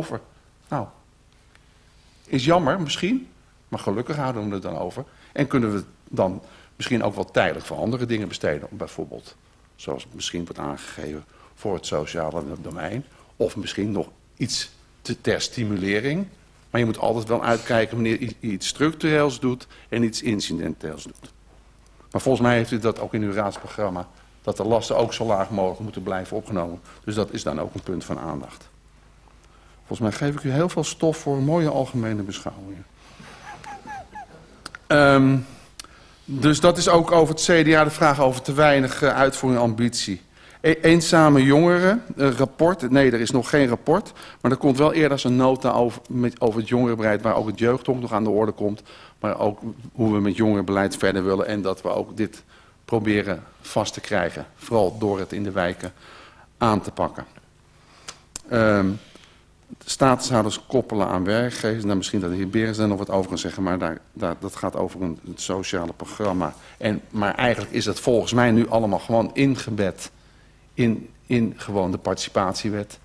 over. Nou, is jammer misschien, maar gelukkig houden we het dan over. En kunnen we dan misschien ook wel tijdelijk voor andere dingen besteden. Bijvoorbeeld, zoals misschien wordt aangegeven, voor het sociale domein. Of misschien nog iets te, ter stimulering. Maar je moet altijd wel uitkijken wanneer je iets structureels doet en iets incidenteels doet. Maar volgens mij heeft u dat ook in uw raadsprogramma. Dat de lasten ook zo laag mogelijk moeten blijven opgenomen. Dus dat is dan ook een punt van aandacht. Volgens mij geef ik u heel veel stof voor mooie algemene beschouwingen. Um, dus dat is ook over het CDA de vraag over te weinig uh, uitvoering en ambitie. E eenzame jongeren, een rapport. Nee, er is nog geen rapport. Maar er komt wel eerder als een nota over het jongerenbeleid... waar ook het jeugdhonk nog aan de orde komt. Maar ook hoe we met jongerenbeleid verder willen. En dat we ook dit proberen vast te krijgen. Vooral door het in de wijken aan te pakken. Um, statushouders koppelen aan werkgevers. Nou, misschien dat de heer Berens daar nog wat over kan zeggen, maar daar, daar, dat gaat over een, het sociale programma. En, maar eigenlijk is dat volgens mij nu allemaal gewoon ingebed in, in gewoon de participatiewet.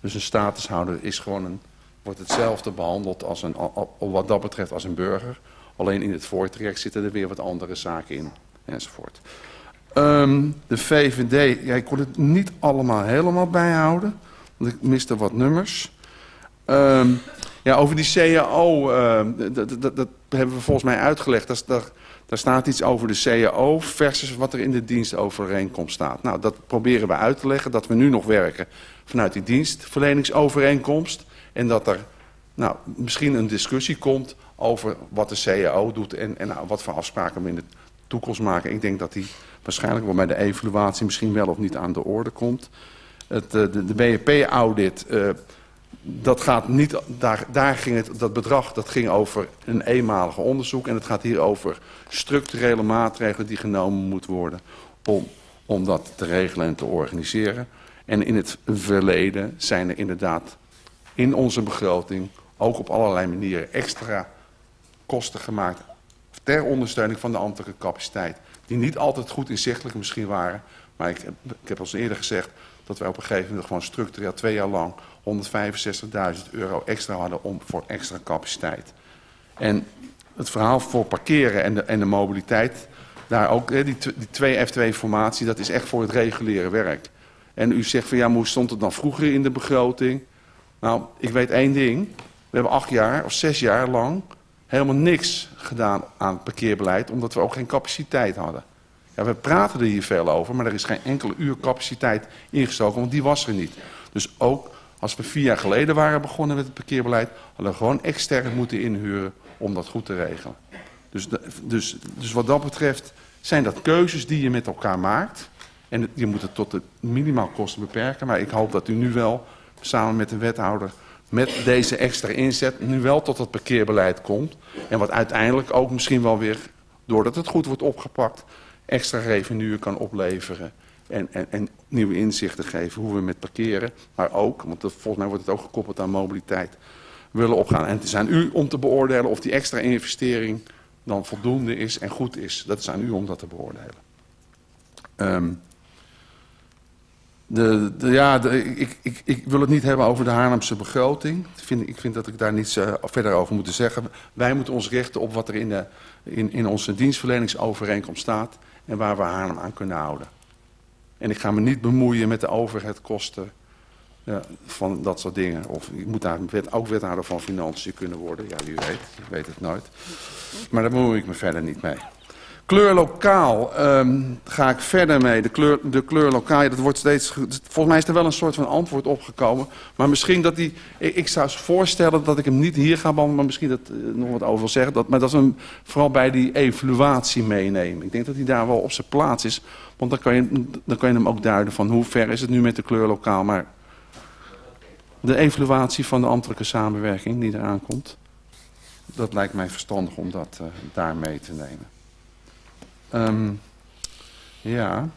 Dus een statushouder is gewoon een, wordt hetzelfde behandeld als een, wat dat betreft als een burger. Alleen in het voortraject zitten er weer wat andere zaken in, enzovoort. Um, de VVD, ja, ik kon het niet allemaal helemaal bijhouden, want ik miste wat nummers. Um, ja, over die CAO, ehm, dat, hebben we volgens mij uitgelegd. Dat, daar, staat iets over de CAO versus wat er in de dienstovereenkomst staat. Nou, dat proberen we uit te leggen, dat we nu nog werken vanuit die dienstverleningsovereenkomst. En dat er nou, misschien een discussie komt over wat de CAO doet en, en nou, wat voor afspraken we in de toekomst maken. Ik denk dat die waarschijnlijk wel bij de evaluatie misschien wel of niet aan de orde komt. Het, eh, de, de BNP-audit... Uh, dat gaat niet, daar, daar ging het, dat bedrag dat ging over een eenmalige onderzoek. En het gaat hier over structurele maatregelen die genomen moeten worden om, om dat te regelen en te organiseren. En in het verleden zijn er inderdaad in onze begroting ook op allerlei manieren extra kosten gemaakt ter ondersteuning van de ambtelijke capaciteit. Die niet altijd goed inzichtelijk misschien waren. Maar ik, ik heb al eerder gezegd dat wij op een gegeven moment gewoon structureel twee jaar lang 165.000 euro extra hadden om, voor extra capaciteit. En het verhaal voor parkeren en de, en de mobiliteit, daar ook, die, die twee F2-formatie, dat is echt voor het reguliere werk. En u zegt van ja, hoe stond het dan vroeger in de begroting? Nou, ik weet één ding. We hebben acht jaar of zes jaar lang helemaal niks gedaan aan parkeerbeleid, omdat we ook geen capaciteit hadden. Ja, we praten er hier veel over, maar er is geen enkele uur capaciteit ingestoken, want die was er niet. Dus ook als we vier jaar geleden waren begonnen met het parkeerbeleid, hadden we gewoon extern moeten inhuren om dat goed te regelen. Dus, dus, dus wat dat betreft zijn dat keuzes die je met elkaar maakt. En je moet het tot de minimaal kosten beperken. Maar ik hoop dat u nu wel samen met de wethouder met deze extra inzet nu wel tot het parkeerbeleid komt. En wat uiteindelijk ook misschien wel weer, doordat het goed wordt opgepakt, extra revenue kan opleveren en, en, en, nieuwe inzichten geven hoe we met parkeren, maar ook, want volgens mij wordt het ook gekoppeld aan mobiliteit, willen opgaan. En het is aan u om te beoordelen of die extra investering dan voldoende is en goed is. Dat is aan u om dat te beoordelen. Um, de, de, ja, de, ik, ik, ik, wil het niet hebben over de Haarlemse begroting. Ik vind, ik vind dat ik daar niets uh, verder over moet zeggen. Wij moeten ons richten op wat er in, in, in onze dienstverleningsovereenkomst staat... en waar we Haarlem aan kunnen houden. En ik ga me niet bemoeien met de overheidkosten ja, van dat soort dingen. Of ik moet daar ook wethouder van financiën kunnen worden. Ja, wie weet. Ik weet het nooit. Maar daar bemoei ik me verder niet mee. Kleur lokaal um, ga ik verder mee. De kleur, de kleur lokaal, dat wordt steeds... Volgens mij is er wel een soort van antwoord opgekomen. Maar misschien dat die... Ik, zou voorstellen dat ik hem niet hier ga behandelen... maar misschien dat uh, nog wat over wil zeggen. Dat, maar dat is een, vooral bij die evaluatie meenemen. Ik denk dat hij daar wel op zijn plaats is. Want dan kan, je, dan kan je hem ook duiden van hoe ver is het nu met de kleur lokaal. Maar de evaluatie van de ambtelijke samenwerking die eraan komt... dat lijkt mij verstandig om dat uh, daar mee te nemen. Um, ja.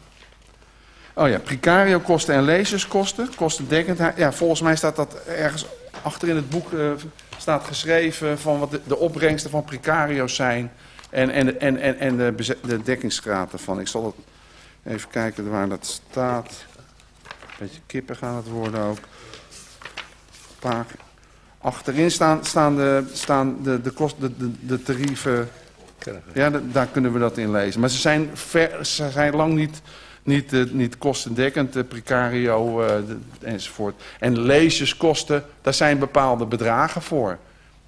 Oh ja, precario kosten en lezerskosten. Kostendekkendheid. Ja, volgens mij staat dat ergens achter in het boek uh, staat geschreven van wat de, de opbrengsten van precario's zijn. En, en, en, en, en de, de dekkingsgraad ervan. Ik zal het even kijken waar dat staat. Een beetje kippen gaan het worden ook. Paar, Achterin staan, staan, de, staan de, de, de, de, de tarieven. Ja, da- daar kunnen we dat in lezen. Maar ze zijn, ze zijn lang niet, niet, eh, niet kostendekkend, de precario eh, enzovoort. En lezeskosten, daar zijn bepaalde bedragen voor.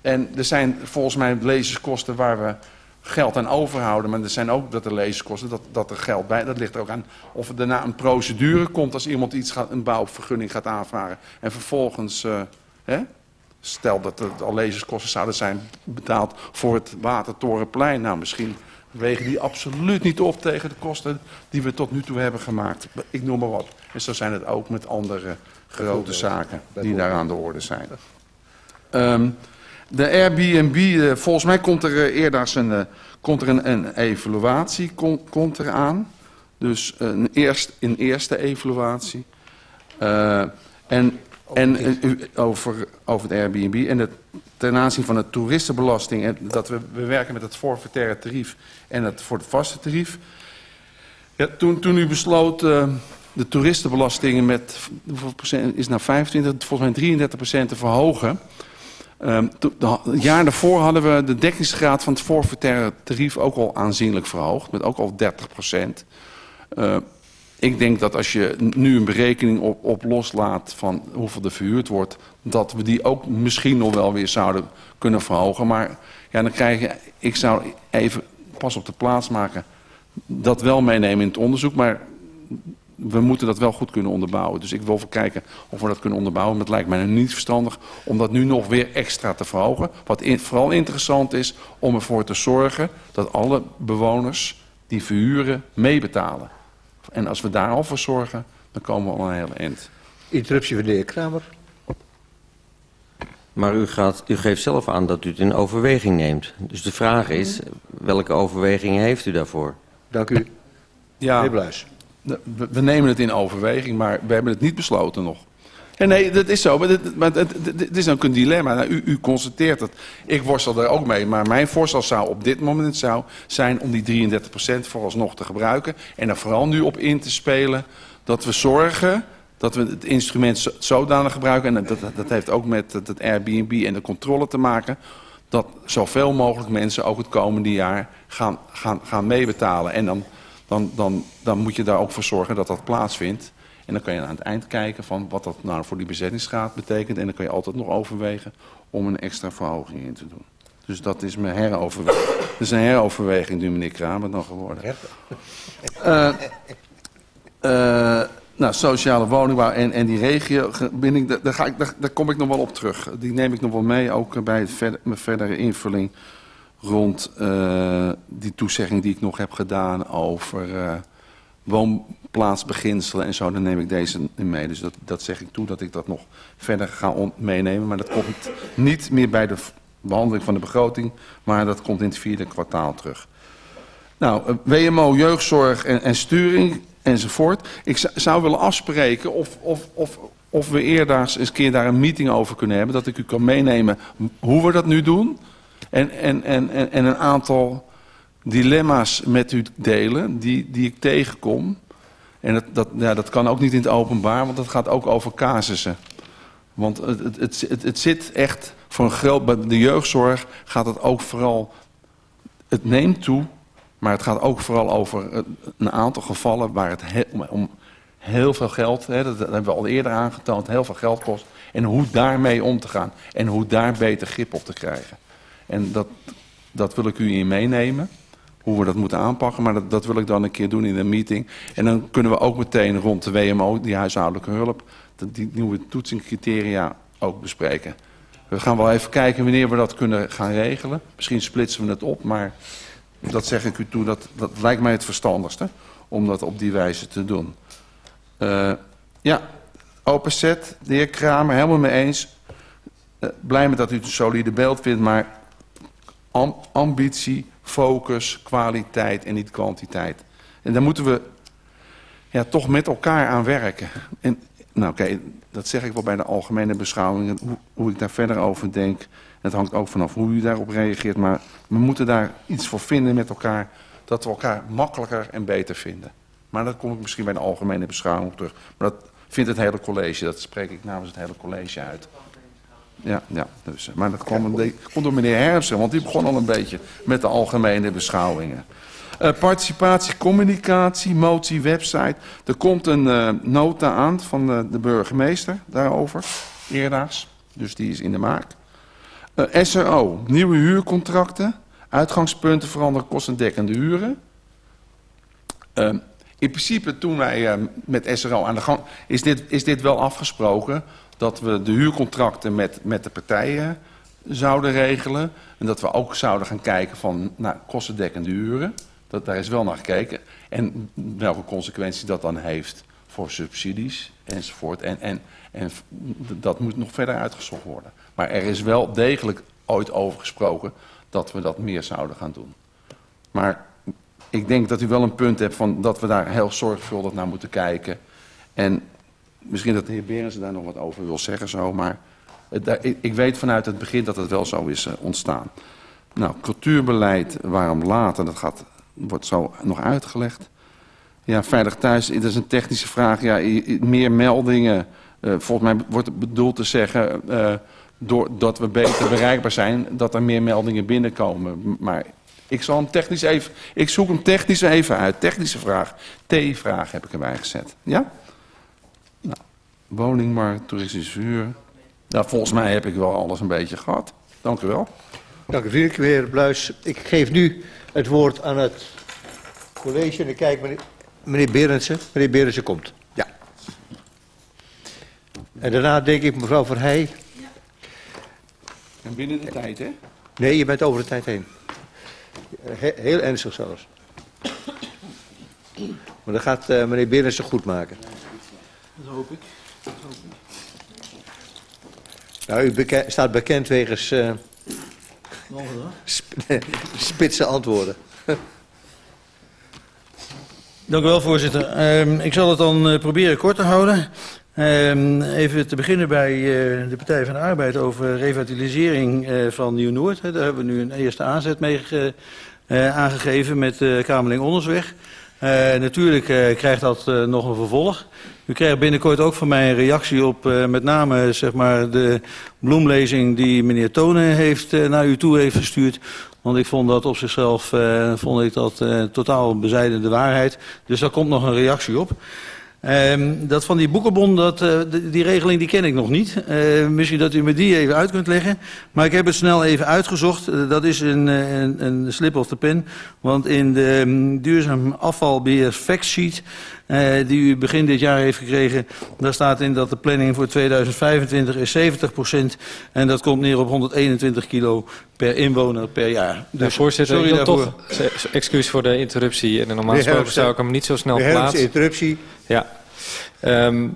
En er zijn volgens mij lezerskosten waar we geld aan overhouden. Maar er zijn ook dat er lezerskosten, dat, dat er geld bij. Dat ligt ook aan of er daarna een procedure komt als iemand iets gaat, een bouwvergunning gaat aanvragen. En vervolgens, eh, hè, stel dat er al lezerskosten zouden zijn betaald voor het Watertorenplein. Nou, misschien wegen die absoluut niet op tegen de kosten die we tot nu toe hebben gemaakt. Ik noem maar wat. En zo zijn het ook met andere grote zaken die daar aan de orde zijn. Ehm, de Airbnb, eh, volgens mij komt er eh, eerder een, eh, komt er een, een evaluatie kon- komt er aan. Dus een, eerst, een eerste evaluatie. Eh, en en eh, over, over het Airbnb en het, ten aanzien van de toeristenbelasting. En dat we, we werken met het forfaitaire tarief en het voor het vaste tarief. Ja, toen, toen u besloot eh, de toeristenbelasting met hoeveel procent is het nou 25, volgens mij 33 procent te verhogen. Ehm, Het jaar daarvoor hadden we de dekkingsgraad van het forfaitaire tarief ook al aanzienlijk verhoogd, met ook al 30 procent. Eh, ik denk dat als je nu een berekening op, op loslaat van hoeveel er verhuurd wordt, dat we die ook misschien nog wel weer zouden kunnen verhogen. Maar ja, dan krijg je, ik zou even pas op de plaats maken, dat wel meenemen in het onderzoek, maar we moeten dat wel goed kunnen onderbouwen. Dus ik wil even kijken of we dat kunnen onderbouwen. Maar het lijkt mij niet verstandig om dat nu nog weer extra te verhogen. Wat vooral interessant is om ervoor te zorgen dat alle bewoners die verhuren meebetalen. En als we daar al voor zorgen, dan komen we al een hele eind. Interruptie van de heer Kramer. Maar u, gaat, u geeft zelf aan dat u het in overweging neemt. Dus de vraag is, welke overwegingen heeft u daarvoor? Dank u. Ja, Meneer Bluis. we nemen het in overweging, maar we hebben het niet besloten nog. Ja, nee, dat is zo. Maar het, maar is ook een dilemma. Nou, u, u constateert het. Ik worstel daar ook mee. Maar mijn voorstel zou op dit moment zou zijn om die 33% vooralsnog te gebruiken. En er vooral nu op in te spelen dat we zorgen dat we het instrument zo- zodanig gebruiken. En dat, dat, dat heeft ook met het Airbnb en de controle te maken. Dat zoveel mogelijk mensen ook het komende jaar gaan, gaan, gaan meebetalen. En dan, dan, dan, dan moet je daar ook voor zorgen dat dat plaatsvindt. En dan kan je aan het eind kijken van wat dat nou voor die bezettingsgraad betekent. En dan kan je altijd nog overwegen om een extra verhoging in te doen. Dus dat is mijn heroverweging. Dat heroverweging nu, meneer Kramer, dan geworden. Eh, nou, sociale woningbouw en, en die regiobinding, daar, daar, ga ik, daar, daar kom ik nog wel op terug. Die neem ik nog wel mee, ook bij het mijn verdere invulling rond eh, die toezegging die ik nog heb gedaan over eh, woonplaatsbeginselen en zo. Dan neem ik deze mee. Dus dat, dat zeg ik toe dat ik dat nog verder ga meenemen. Maar dat komt niet meer bij de behandeling van de begroting, maar dat komt in het vierde kwartaal terug. Nou, eh, WMO, jeugdzorg en, en sturing enzovoort. Ik zou- zou willen afspreken of, of, of, of we eerder eens een keer daar een meeting over kunnen hebben. Dat ik u kan meenemen hoe we dat nu doen. En, en, en, en, en een aantal dilemma's met u delen die, die ik tegenkom. En dat, dat, ja, dat kan ook niet in het openbaar, want dat gaat ook over casussen. Want het, het, het, het, zit echt voor een groot... Bij de jeugdzorg gaat het ook vooral... Het neemt toe, maar het gaat ook vooral over een- aantal gevallen... waar het he- om, heel veel geld, hè, dat, dat hebben we al eerder aangetoond... heel veel geld kost. En hoe daarmee om te gaan. En hoe daar beter grip op te krijgen. En dat, dat wil ik u in meenemen. Hoe we dat moeten aanpakken. Maar dat, dat wil ik dan een keer doen in een meeting. En dan kunnen we ook meteen rond de WMO, die huishoudelijke hulp... die nieuwe toetsingcriteria ook bespreken. We gaan wel even kijken wanneer we dat kunnen gaan regelen. Misschien splitsen we het op, maar dat zeg ik u toe. Dat, dat lijkt mij het verstandigste om dat op die wijze te doen. Eh, ja, open set, de heer Kramer, helemaal mee eens. Eh, blij met dat u het een solide beeld vindt, maar am- ambitie, focus, kwaliteit en niet kwantiteit. En daar moeten we ja, toch met elkaar aan werken. En, nou oké, dat zeg ik wel bij de algemene beschouwingen, hoe, hoe ik daar verder over denk. Het hangt ook vanaf hoe u daarop reageert, maar we moeten daar iets voor vinden met elkaar, dat we elkaar makkelijker en beter vinden. Maar dat kom ik misschien bij de algemene beschouwing terug. Maar dat vindt het hele college, dat spreek ik namens het hele college uit. Ja, ja. Dus, maar dat kwam, komt door meneer Hermsen, want die begon al een beetje met de algemene beschouwingen. Eh, participatie, communicatie, motie, website. Er komt een eh, nota aan van de, de burgemeester daarover, eerdaags. Dus die is in de maak. Eh, SRO, nieuwe huurcontracten. Uitgangspunten veranderen kostendekkende huren. In principe, toen wij ehm, met SRO aan de gang... Is dit, is dit wel afgesproken dat we de huurcontracten met, met de partijen zouden regelen. En dat we ook zouden gaan kijken van nou, kostendekkende huren. Dat, daar is wel naar gekeken. En welke consequenties dat dan heeft voor subsidies enzovoort. En, en, en dat moet nog verder uitgezocht worden. Maar er is wel degelijk ooit over gesproken dat we dat meer zouden gaan doen. Maar ik denk dat u wel een punt hebt van dat we daar heel zorgvuldig naar moeten kijken. En misschien dat de heer Berensen daar nog wat over wil zeggen zo, maar ik, weet vanuit het begin dat het wel zo is eh, ontstaan. Nou, cultuurbeleid, waarom later, dat gaat, wordt zo nog uitgelegd. Ja, veilig thuis, dat is een technische vraag. Ja, meer meldingen, eh, volgens mij wordt bedoeld te zeggen... eh, doordat we beter bereikbaar zijn, dat er meer meldingen binnenkomen. Maar ik zal hem technisch even... Ik zoek hem technisch even uit. Technische vraag. T-vraag heb ik erbij gezet. Ja? Nou, woningmarkt, toeristische huur. Nou, volgens mij heb ik wel alles een beetje gehad. Dank u wel. Dank u vriendelijk, meneer Bluis. Ik geef nu het woord aan het college en ik kijk meneer, meneer Berendsen. Meneer Berendsen komt. Ja. En daarna denk ik mevrouw Verheij. En binnen de tijd, hè? Nee, je bent over de tijd heen. He- heel ernstig zelfs. Maar dat gaat eh, meneer Berendsen goed maken. Dat hoop ik. Nou, u beke- staat bekend wegens eh, sp- spitse antwoorden. Dank u wel, voorzitter. Ehm, ik zal het dan eh, proberen kort te houden. Ehm, even te beginnen bij eh, de Partij van de Arbeid over revitalisering eh, van Nieuw-Noord. Daar hebben we nu een eerste aanzet mee eh, aangegeven met de Kamerling Ondersweg. Eh, natuurlijk krijgt dat nog een vervolg. U krijgt binnenkort ook van mij een reactie op met name zeg maar, de bloemlezing die meneer Tonen heeft, naar u toe heeft gestuurd. Want ik vond dat op zichzelf vond ik dat, totaal bezijden de waarheid. Dus daar komt nog een reactie op. Ehm, dat van die boekenbon, dat, eh, die, regeling die ken ik nog niet. Eh, misschien dat u me die even uit kunt leggen. Maar ik heb het snel even uitgezocht. Eh, dat is een, eh, een, een slip of the pen. Want in de mm, duurzaam afvalbeheer factsheet... eh, die u begin dit jaar heeft gekregen... daar staat in dat de planning voor 2025 is 70% En dat komt neer op 121 kilo per inwoner per jaar. Dus voorzitter, sorry daarvoor. toch se- excuus voor de interruptie. En normaal Meneer gesproken zou ik hem niet zo snel plaatsen. interruptie. Ja. Ehm,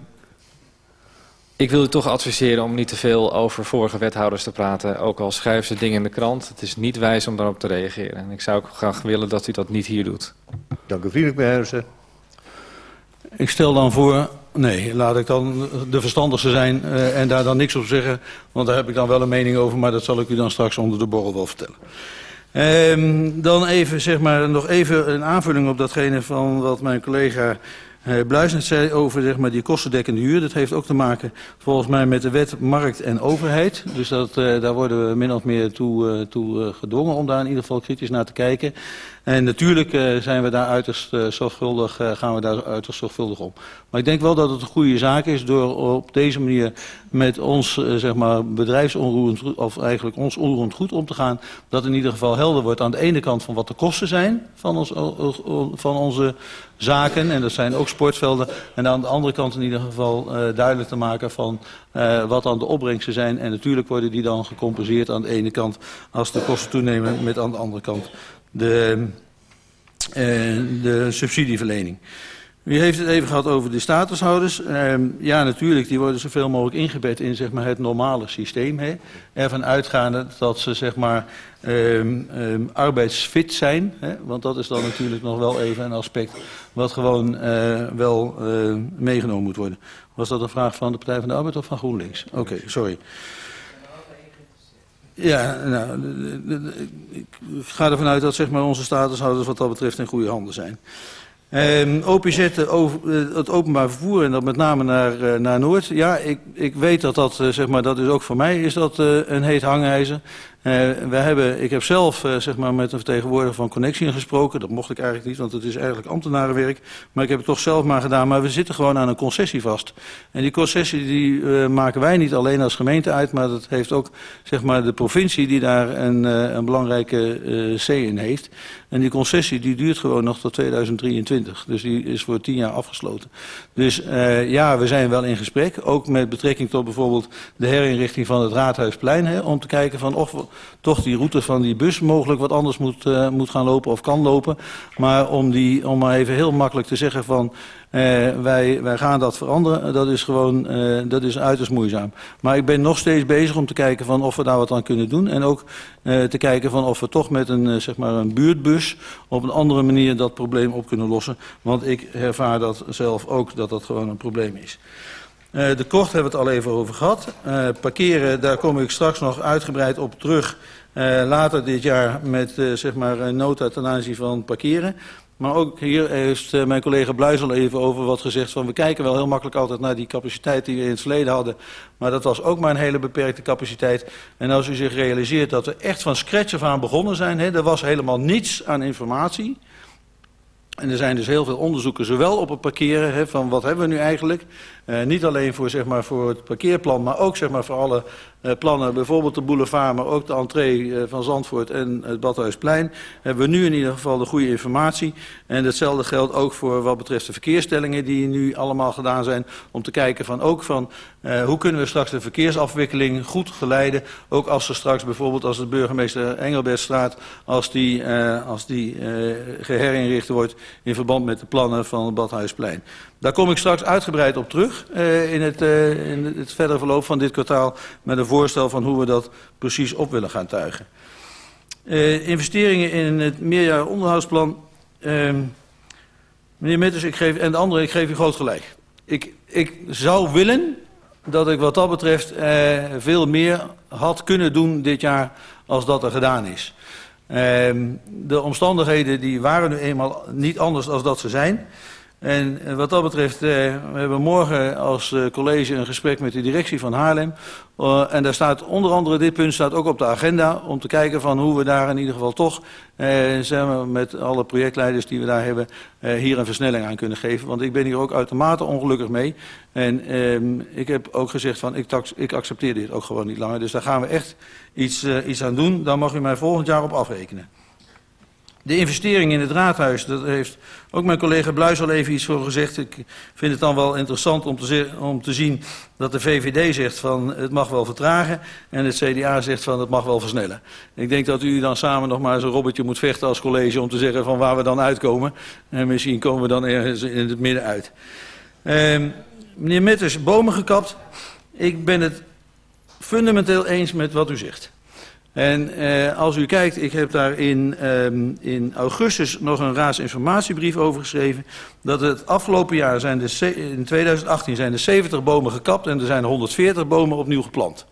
ik wil u toch adviseren om niet te veel over vorige wethouders te praten. Ook al schrijven ze dingen in de krant. Het is niet wijs om daarop te reageren. En ik zou ook graag willen dat u dat niet hier doet. Dank u vriendelijk, meneer Hermsen. Ik stel dan voor, nee, laat ik dan de verstandigste zijn eh, en daar dan niks op zeggen. Want daar heb ik dan wel een mening over, maar dat zal ik u dan straks onder de borrel wel vertellen. Ehm, dan even, zeg maar, nog even een aanvulling op datgene van wat mijn collega net zei over zeg maar, die kostendekkende huur. Dat heeft ook te maken volgens mij met de wet markt en overheid. Dus dat, eh, daar worden we min of meer toe, toe gedwongen om daar in ieder geval kritisch naar te kijken. En natuurlijk eh, zijn we daar uiterst eh, zorgvuldig, eh, gaan we daar uiterst zorgvuldig om. Maar ik denk wel dat het een goede zaak is door op deze manier met ons zeg maar bedrijfsonroerend of eigenlijk ons onroerend goed om te gaan. Dat in ieder geval helder wordt aan de ene kant van wat de kosten zijn van, ons, van onze zaken. En dat zijn ook sportvelden. En aan de andere kant in ieder geval duidelijk te maken van wat dan de opbrengsten zijn. En natuurlijk worden die dan gecompenseerd aan de ene kant als de kosten toenemen. Met aan de andere kant de, eh, de subsidieverlening. U heeft het even gehad over de statushouders. Ehm, ja, natuurlijk, die worden zoveel mogelijk ingebed in zeg maar, het normale systeem. Hè. Ervan uitgaande dat ze zeg maar, ehm, ehm, arbeidsfit zijn. Hè. Want dat is dan natuurlijk nog wel even een aspect wat gewoon eh, wel eh, meegenomen moet worden. Was dat een vraag van de Partij van de Arbeid of van GroenLinks? Oké, sorry. Ja, nou, ik ga ervan uit dat zeg maar, onze statushouders wat dat betreft in goede handen zijn. Ehm, OPZ, eh, eh, het openbaar vervoer en dat met name naar, eh, naar Noord. Ja, ik, ik weet dat dat, eh, zeg maar, dat is ook voor mij is dat eh, een heet hangijzer. Eh, we hebben, ik heb zelf eh, zeg maar, met een vertegenwoordiger van Connection gesproken. Dat mocht ik eigenlijk niet, want het is eigenlijk ambtenarenwerk. Maar ik heb het toch zelf maar gedaan. Maar we zitten gewoon aan een concessie vast. En die concessie die, eh, maken wij niet alleen als gemeente uit, maar dat heeft ook zeg maar, de provincie die daar een, een belangrijke C in heeft. En die concessie die duurt gewoon nog tot 2023. Dus die is voor tien jaar afgesloten. Dus ja, we zijn wel in gesprek. Ook met betrekking tot bijvoorbeeld de herinrichting van het Raadhuisplein. Hè, om te kijken van of toch die route van die bus mogelijk wat anders moet, eh, moet gaan lopen of kan lopen. Maar om, die, om maar even heel makkelijk te zeggen van... eh, wij, wij gaan dat veranderen, dat is gewoon eh, dat is uiterst moeizaam. Maar ik ben nog steeds bezig om te kijken van of we daar wat aan kunnen doen. En ook te kijken van of we toch met een, zeg maar een buurtbus op een andere manier dat probleem op kunnen lossen. Want ik ervaar dat zelf ook dat dat gewoon een probleem is. Eh, de kort hebben we het al even over gehad. Eh, parkeren, daar kom ik straks nog uitgebreid op terug. eh, later dit jaar met zeg maar een nota ten aanzien van parkeren. Maar ook hier heeft mijn collega Bluis al even over wat gezegd van we kijken wel heel makkelijk altijd naar die capaciteit die we in het verleden hadden. Maar dat was ook maar een hele beperkte capaciteit. En als u zich realiseert dat we echt van scratch af aan begonnen zijn, hè, er was helemaal niets aan informatie. En er zijn dus heel veel onderzoeken, zowel op het parkeren, hè, van wat hebben we nu eigenlijk. Eh, niet alleen voor, zeg maar, voor het parkeerplan, maar ook zeg maar, voor alle eh, plannen. Bijvoorbeeld de boulevard, maar ook de entree eh, van Zandvoort en het Badhuisplein. Hebben we nu in ieder geval de goede informatie. En hetzelfde geldt ook voor wat betreft de verkeersstellingen die nu allemaal gedaan zijn. Om te kijken van ook van hoe kunnen we straks de verkeersafwikkeling goed geleiden. Ook als er straks bijvoorbeeld als de burgemeester Engelbertstraat, als die, als die eh, geherinricht wordt in verband met de plannen van het Badhuisplein. Daar kom ik straks uitgebreid op terug eh, in, het, eh, in het verdere verloop van dit kwartaal met een voorstel van hoe we dat precies op willen gaan tuigen. Eh, investeringen in het meerjarig onderhoudsplan. Ehm, meneer Mitters, ik geef, en de andere, ik geef u groot gelijk. Ik, ik zou willen dat ik wat dat betreft veel meer had kunnen doen dit jaar als dat er gedaan is. Ehm, de omstandigheden die waren nu eenmaal niet anders dan dat ze zijn. En eh, wat dat betreft, eh, we hebben morgen als eh, college een gesprek met de directie van Haarlem. En daar staat onder andere dit punt staat ook op de agenda om te kijken van hoe we daar in ieder geval toch, zeg maar, met alle projectleiders die we daar hebben, hier een versnelling aan kunnen geven. Want ik ben hier ook uitermate ongelukkig mee. En ehm, ik heb ook gezegd van ik, ik accepteer dit ook gewoon niet langer. Dus daar gaan we echt iets, iets aan doen. Daar mag u mij volgend jaar op afrekenen. De investering in het raadhuis, daar heeft ook mijn collega Bluis al even iets voor gezegd. Ik vind het dan wel interessant om te, om te zien dat de VVD zegt van het mag wel vertragen en het CDA zegt van het mag wel versnellen. Ik denk dat u dan samen nog maar eens een robbertje moet vechten als college om te zeggen van waar we dan uitkomen. En misschien komen we dan ergens in het midden uit. Uh, meneer Metters, bomen gekapt. Ik ben het fundamenteel eens met wat u zegt. En eh, als u kijkt, ik heb daar in, um, in augustus nog een raadsinformatiebrief over geschreven. Dat het afgelopen jaar zijn de, in 2018 zijn er 70 bomen gekapt en er zijn 140 bomen opnieuw geplant.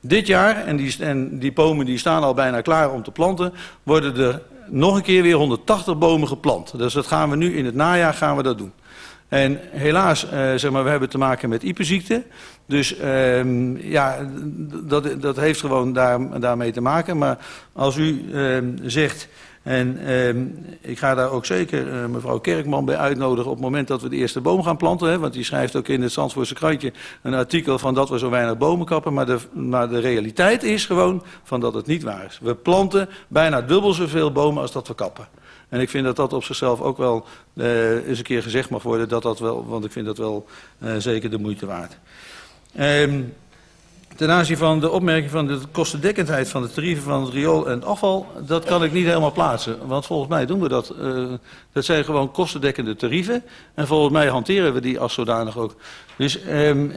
Dit jaar, en die, en die bomen die staan al bijna klaar om te planten, worden er nog een keer weer 180 bomen geplant. Dus dat gaan we nu in het najaar gaan we dat doen. En helaas, uh, zeg maar, we hebben te maken met iepenziekte. Dus uh, ja, dat, dat heeft gewoon daar, daarmee te maken. Maar als u uh, zegt, en ik ga daar ook zeker uh, mevrouw Kerkman bij uitnodigen op het moment dat we de eerste boom gaan planten. Hè, want die schrijft ook in het Zandvoortse krantje een artikel van dat we zo weinig bomen kappen. Maar de, maar de realiteit is gewoon van dat het niet waar is. We planten bijna dubbel zoveel bomen als dat we kappen. En ik vind dat dat op zichzelf ook wel uh, eens een keer gezegd mag worden. Dat dat wel, want ik vind dat wel uh, zeker de moeite waard. Um, ten aanzien van de opmerking van de kostendekkendheid van de tarieven van het riool en het afval, dat kan ik niet helemaal plaatsen. Want volgens mij doen we dat. Uh, dat zijn gewoon kostendekkende tarieven. En volgens mij hanteren we die als zodanig ook. Dus um,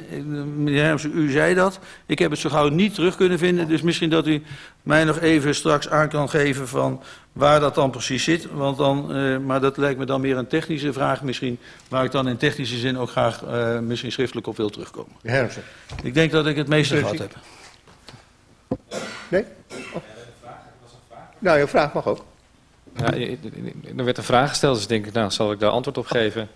meneer Herms, u zei dat. Ik heb het zo gauw niet terug kunnen vinden. Dus misschien dat u mij nog even straks aan kan geven van waar dat dan precies zit. Want dan, uh, maar dat lijkt me dan meer een technische vraag misschien. Waar ik dan in technische zin ook graag uh, misschien schriftelijk op wil terugkomen. Hermsen. Ik denk dat ik het meeste gehad heb. Nee? Oh. Nou, je vraag mag ook. Ja, er werd een vraag gesteld, dus denk ik, nou, zal ik daar antwoord op geven.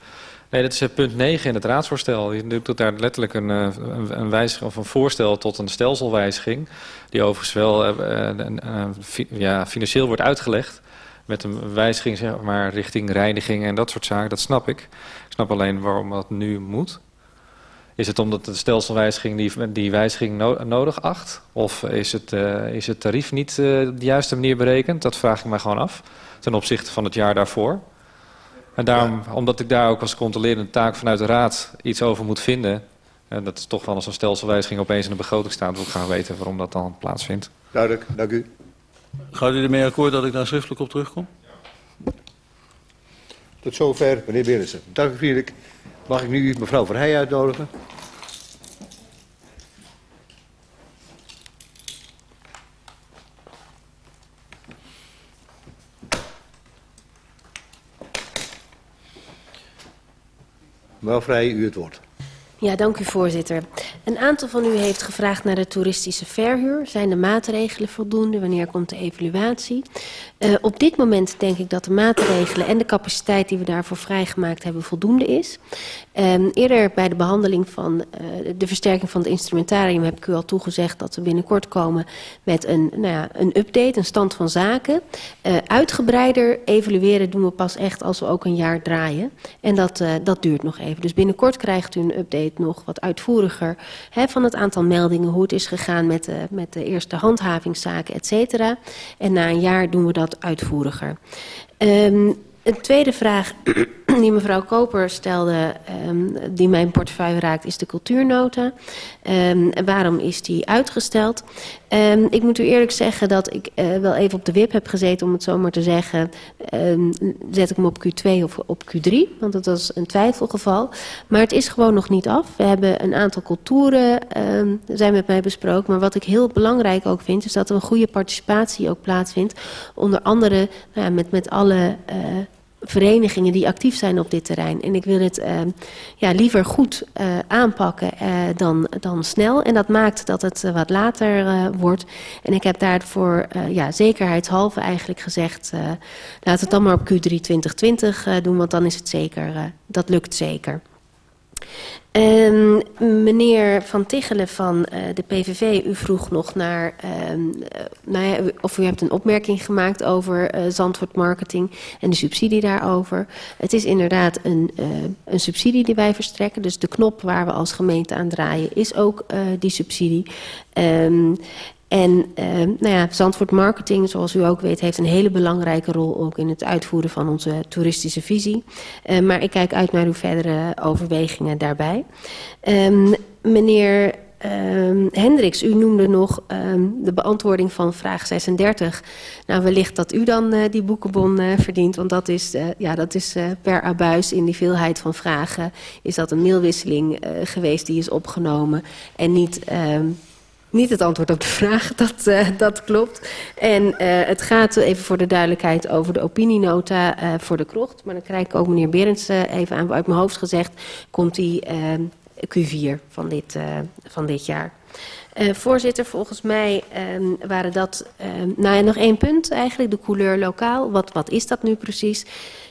Nee, dat is eh, punt 9 in het raadsvoorstel. Je doet daar letterlijk een, eh, een, wijziging of voorstel tot een stelselwijziging. Die overigens wel eh, ja, financieel wordt uitgelegd. Met een wijziging zeg maar, richting reiniging en dat soort zaken. Dat snap ik. Ik snap alleen waarom dat nu moet. Is het omdat de stelselwijziging die, die wijziging no- nodig acht? Of is het, is het tarief niet de juiste manier berekend? Dat vraag ik me gewoon af. Ten opzichte van het jaar daarvoor. En daarom, omdat ik daar ook als controlerende taak vanuit de raad iets over moet vinden. En dat is toch wel als een stelselwijziging opeens in de begroting staat. Wil ik graag weten waarom dat dan plaatsvindt. Duidelijk, dank u. Gaat u ermee akkoord dat ik daar schriftelijk op terugkom? Tot zover, meneer Berensen. Dank u vriendelijk. Mag ik nu mevrouw Verheij uitnodigen? Mevrouw Verheij, u het woord. Ja, dank u voorzitter. Een aantal van u heeft gevraagd naar de toeristische verhuur. Zijn de maatregelen voldoende? Wanneer komt de evaluatie? Uh, op dit moment denk ik dat de maatregelen en de capaciteit die we daarvoor vrijgemaakt hebben voldoende is. Um, eerder bij de behandeling van uh, de versterking van het instrumentarium heb ik u al toegezegd dat we binnenkort komen met een, nou ja, een update, een stand van zaken. Uh, uitgebreider evalueren doen we pas echt als we ook een jaar draaien. En dat, dat duurt nog even. Dus binnenkort krijgt u een update nog wat uitvoeriger hè, van het aantal meldingen, hoe het is gegaan met met de eerste handhavingszaken, et cetera. En na een jaar doen we dat uitvoeriger. Um, een tweede vraag die mevrouw Koper stelde, um, die mijn portefeuille raakt, is de cultuurnota. Um, waarom is die uitgesteld? Um, ik moet u eerlijk zeggen dat ik uh, wel even op de wip heb gezeten, om het zo maar te zeggen. Um, zet ik hem op Q2 of op Q3, want dat was een twijfelgeval. Maar het is gewoon nog niet af. We hebben een aantal culturen, um, zijn met mij besproken. Maar wat ik heel belangrijk ook vind, is dat er een goede participatie ook plaatsvindt. Onder andere nou ja, met, met alle... Uh, verenigingen die actief zijn op dit terrein. En ik wil het uh, ja, liever goed uh, aanpakken uh, dan, dan snel. En dat maakt dat het wat later wordt. En ik heb daarvoor ja, zekerheidshalve eigenlijk gezegd... laat het dan maar op Q3 2020 doen, want dan is het zeker, dat lukt zeker. Um, meneer Van Tichelen van uh, de PVV, u vroeg nog naar, um, uh, nou ja, of u hebt een opmerking gemaakt over uh, Marketing en de subsidie daarover. Het is inderdaad een, een subsidie die wij verstrekken, dus de knop waar we als gemeente aan draaien is ook die subsidie. Um, en uh, nou ja, Zandvoort Marketing, zoals u ook weet, heeft een hele belangrijke rol ook in het uitvoeren van onze toeristische visie. Uh, maar ik kijk uit naar uw verdere overwegingen daarbij. Um, meneer um, Hendricks, u noemde nog de beantwoording van vraag 36. Nou, wellicht dat u dan uh, die boekenbon uh, verdient, want dat is, ja, dat is per abuis in die veelheid van vragen. Is dat een mailwisseling geweest die is opgenomen en niet... Niet het antwoord op de vraag, dat, uh, dat klopt. En uh, het gaat even voor de duidelijkheid over de opinienota uh, voor de krocht. Maar dan krijg ik ook meneer Berends even aan, uit mijn hoofd gezegd... komt die Q4 van dit, van dit jaar. Voorzitter, volgens mij um, waren dat... Um, nou ja, nog één punt eigenlijk, de couleur lokaal. Wat, wat is dat nu precies?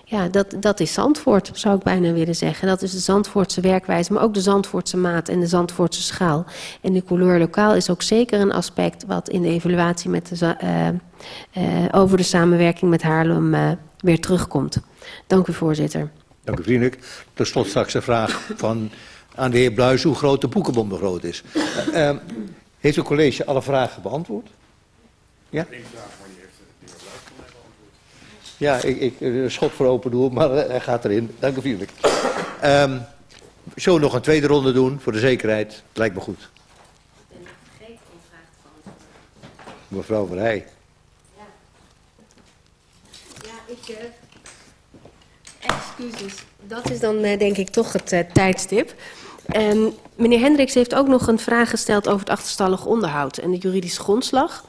Ja, dat, dat is Zandvoort, zou ik bijna willen zeggen. Dat is de Zandvoortse werkwijze, maar ook de Zandvoortse maat en de Zandvoortse schaal. En de couleur lokaal is ook zeker een aspect wat in de evaluatie met de, uh, uh, over de samenwerking met Haarlem uh, weer terugkomt. Dank u, voorzitter. Dank u vriendelijk. Tot slot straks een vraag van, aan de heer Bluis hoe groot de boekenbom groot is. Uh, heeft het college alle vragen beantwoord? Ja? Ja, ik, ik een schot voor open doel, maar hij gaat erin. Dank u vriendelijk. Um, zullen we nog een tweede ronde doen, voor de zekerheid? Het lijkt me goed. Ik ben vergeten om te. Mevrouw Verheij. Ja. Ja, ik... Uh, excuses. Dat is dan denk ik toch het tijdstip. Um, Meneer Hendricks heeft ook nog een vraag gesteld over het achterstallig onderhoud en de juridische grondslag.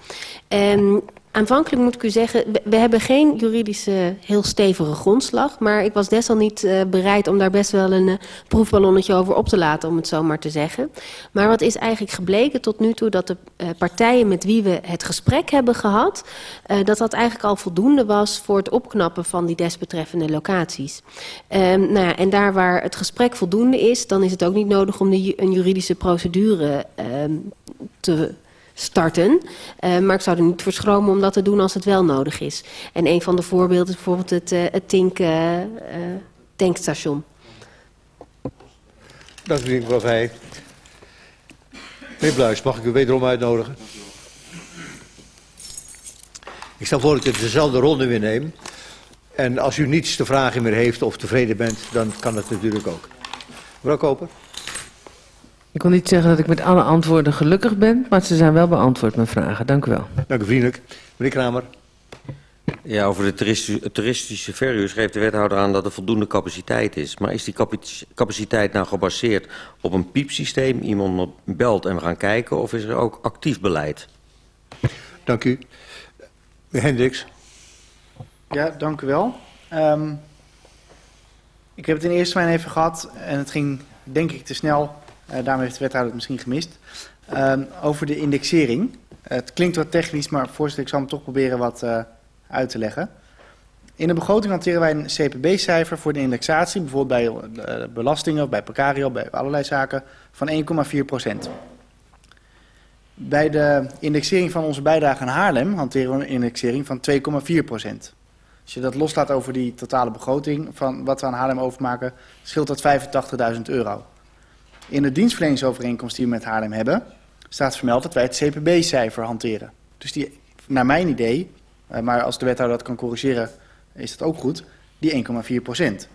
En aanvankelijk moet ik u zeggen, we, hebben geen juridische heel stevige grondslag. Maar ik was desalniet uh, bereid om daar best wel een uh, proefballonnetje over op te laten, om het zo maar te zeggen. Maar wat is eigenlijk gebleken tot nu toe, dat de uh, partijen met wie we het gesprek hebben gehad, dat dat eigenlijk al voldoende was voor het opknappen van die desbetreffende locaties. Um, nou ja, en daar waar het gesprek voldoende is, dan is het ook niet nodig om een juridische procedure um, te starten. Uh, maar ik zou er niet voor schromen om dat te doen als het wel nodig is. En een van de voorbeelden is bijvoorbeeld het, uh, het Tink, uh, tankstation. Dank u, mevrouw Vij. Meneer Bluis, mag ik u wederom uitnodigen? Ik stel voor dat ik dezelfde ronde weer neem. En als u niets te vragen meer heeft of tevreden bent, dan kan dat natuurlijk ook. Mevrouw Koper. Ik wil niet zeggen dat ik met alle antwoorden gelukkig ben, maar ze zijn wel beantwoord, mijn vragen. Dank u wel. Dank u vriendelijk. Meneer Kramer. Ja, over de toeristische, toeristische verhuur schreef de wethouder aan dat er voldoende capaciteit is. Maar is die capaciteit nou gebaseerd op een piepsysteem, iemand belt en we gaan kijken, of is er ook actief beleid? Dank u. Meneer Hendricks. Ja, dank u wel. Um, ik heb het in eerste termijn even gehad en het ging denk ik te snel Uh, daarmee heeft de wethouder het misschien gemist. Uh, over de indexering. Uh, het klinkt wat technisch, maar voorzitter, ik zal hem toch proberen wat uh, uit te leggen. In de begroting hanteren wij een CPB-cijfer voor de indexatie, bijvoorbeeld bij belastingen bij precario, bij allerlei zaken, van 1,4 procent. Bij de indexering van onze bijdrage aan Haarlem hanteren we een indexering van 2,4 procent. Als je dat loslaat over die totale begroting van wat we aan Haarlem overmaken, scheelt dat 85.000 euro. In de dienstverleningsovereenkomst die we met Haarlem hebben, staat vermeld dat wij het CPB-cijfer hanteren. Dus die, naar mijn idee, maar als de wethouder dat kan corrigeren, is dat ook goed, die 1,4 procent.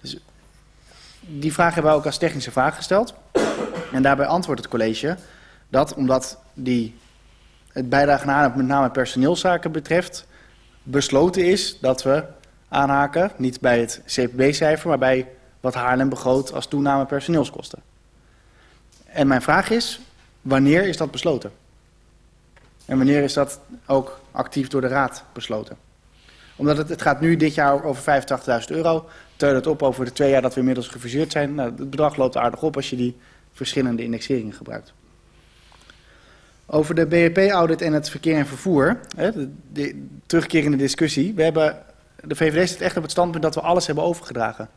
Dus die vraag hebben we ook als technische vraag gesteld. En daarbij antwoordt het college dat omdat die, het bijdrage aan Haarlem met name personeelszaken betreft, besloten is dat we aanhaken, niet bij het CPB-cijfer, maar bij wat Haarlem begroot als toename personeelskosten. En mijn vraag is, wanneer is dat besloten? En wanneer is dat ook actief door de Raad besloten? Omdat het, het gaat nu dit jaar over 85.000 euro. Teun het op over de twee jaar dat we inmiddels gefuseerd zijn. Nou, het bedrag loopt aardig op als je die verschillende indexeringen gebruikt. Over de BEP-audit en het verkeer en vervoer. Hè, de, de, terugkerende discussie. We hebben, de VVD zit echt op het standpunt dat we alles hebben overgedragen.